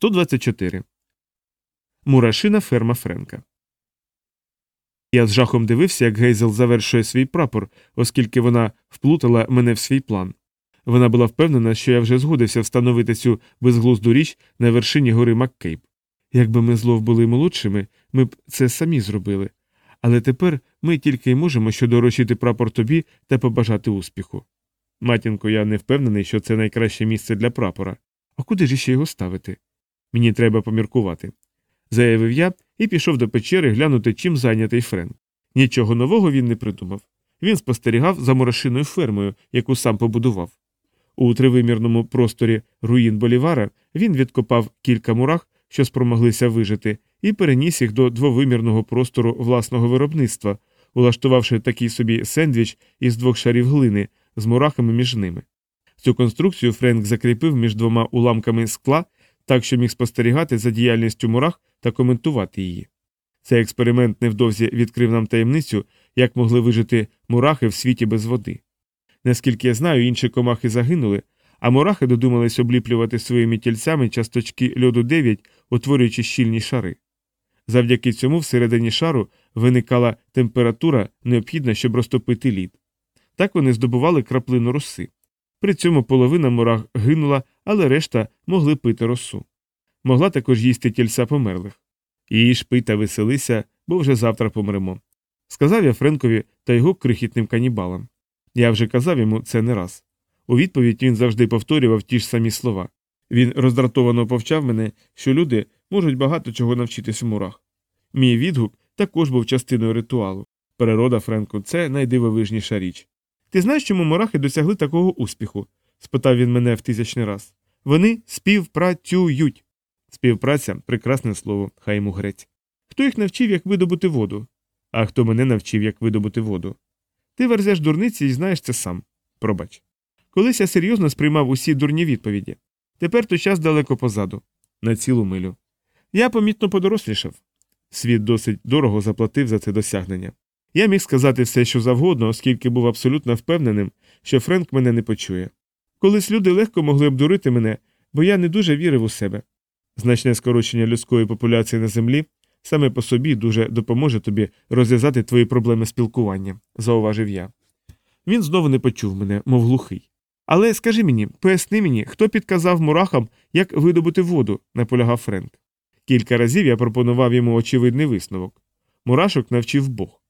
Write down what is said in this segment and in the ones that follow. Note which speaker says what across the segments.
Speaker 1: 124. Мурашина ферма Френка. Я з жахом дивився, як Гейзел завершує свій прапор, оскільки вона вплутала мене в свій план. Вона була впевнена, що я вже згодився встановити цю безглузду річ на вершині гори Маккейб. Якби ми злов були молодшими, ми б це самі зробили. Але тепер ми тільки й можемо що доручити прапор тобі та побажати успіху. Матінко, я не впевнений, що це найкраще місце для прапора. А куди ж іще його ставити? Мені треба поміркувати. Заявив я і пішов до печери глянути, чим зайнятий Френк. Нічого нового він не придумав. Він спостерігав за мурашиною фермою, яку сам побудував. У тривимірному просторі руїн Болівара він відкопав кілька мурах, що спромоглися вижити, і переніс їх до двовимірного простору власного виробництва, улаштувавши такий собі сендвіч із двох шарів глини з мурахами між ними. Цю конструкцію Френк закріпив між двома уламками скла, так що міг спостерігати за діяльністю мурах та коментувати її. Цей експеримент невдовзі відкрив нам таємницю, як могли вижити мурахи в світі без води. Наскільки я знаю, інші комахи загинули, а мурахи додумались обліплювати своїми тільцями часточки льоду 9, утворюючи щільні шари. Завдяки цьому всередині шару виникала температура, необхідна, щоб розтопити лід. Так вони здобували краплину роси. При цьому половина мурах гинула, але решта могли пити росу. Могла також їсти тільця померлих. Її ж пий та веселися, бо вже завтра помремо. Сказав я Френкові та його крихітним канібалам. Я вже казав йому це не раз. У відповідь він завжди повторював ті ж самі слова. Він роздратовано повчав мене, що люди можуть багато чого навчитись у мурах. Мій відгук також був частиною ритуалу. Природа, Френку, це найдивовижніша річ. Ти знаєш, чому мурахи досягли такого успіху? Спитав він мене в тисячний раз. Вони співпрацюють. Співпраця прекрасне слово, хай йому грець. Хто їх навчив, як видобути воду? А хто мене навчив, як видобути воду? Ти верзеш дурниці і знаєш це сам. Пробач. Колись я серйозно сприймав усі дурні відповіді. Тепер той час далеко позаду, на цілу милю. Я помітно подорослішав. Світ досить дорого заплатив за це досягнення. Я міг сказати все, що завгодно, оскільки був абсолютно впевненим, що Френк мене не почує. Колись люди легко могли обдурити мене, бо я не дуже вірив у себе. Значне скорочення людської популяції на землі саме по собі дуже допоможе тобі розв'язати твої проблеми спілкування, зауважив я. Він знову не почув мене, мов глухий. Але скажи мені, поясни мені, хто підказав мурахам, як видобути воду, наполягав Френк. Кілька разів я пропонував йому очевидний висновок. Мурашок навчив Бог.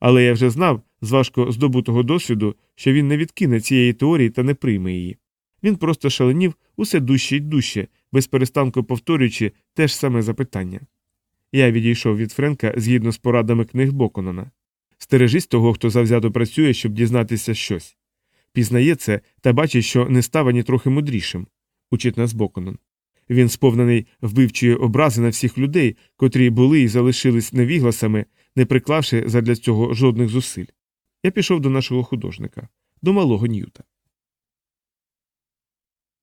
Speaker 1: Але я вже знав з важко здобутого досвіду, що він не відкине цієї теорії та не прийме її. Він просто шаленів усе дужче й дужче, без перестанку повторюючи те ж саме запитання. Я відійшов від Френка згідно з порадами книг Боконона. Стережись того, хто завзято працює, щоб дізнатися щось. Пізнає це та бачить, що не став ані трохи мудрішим, учить нас Боконон. Він сповнений вбивчої образи на всіх людей, котрі були і залишились невігласами, не приклавши задля цього жодних зусиль. Я пішов до нашого художника, до малого Ньюта.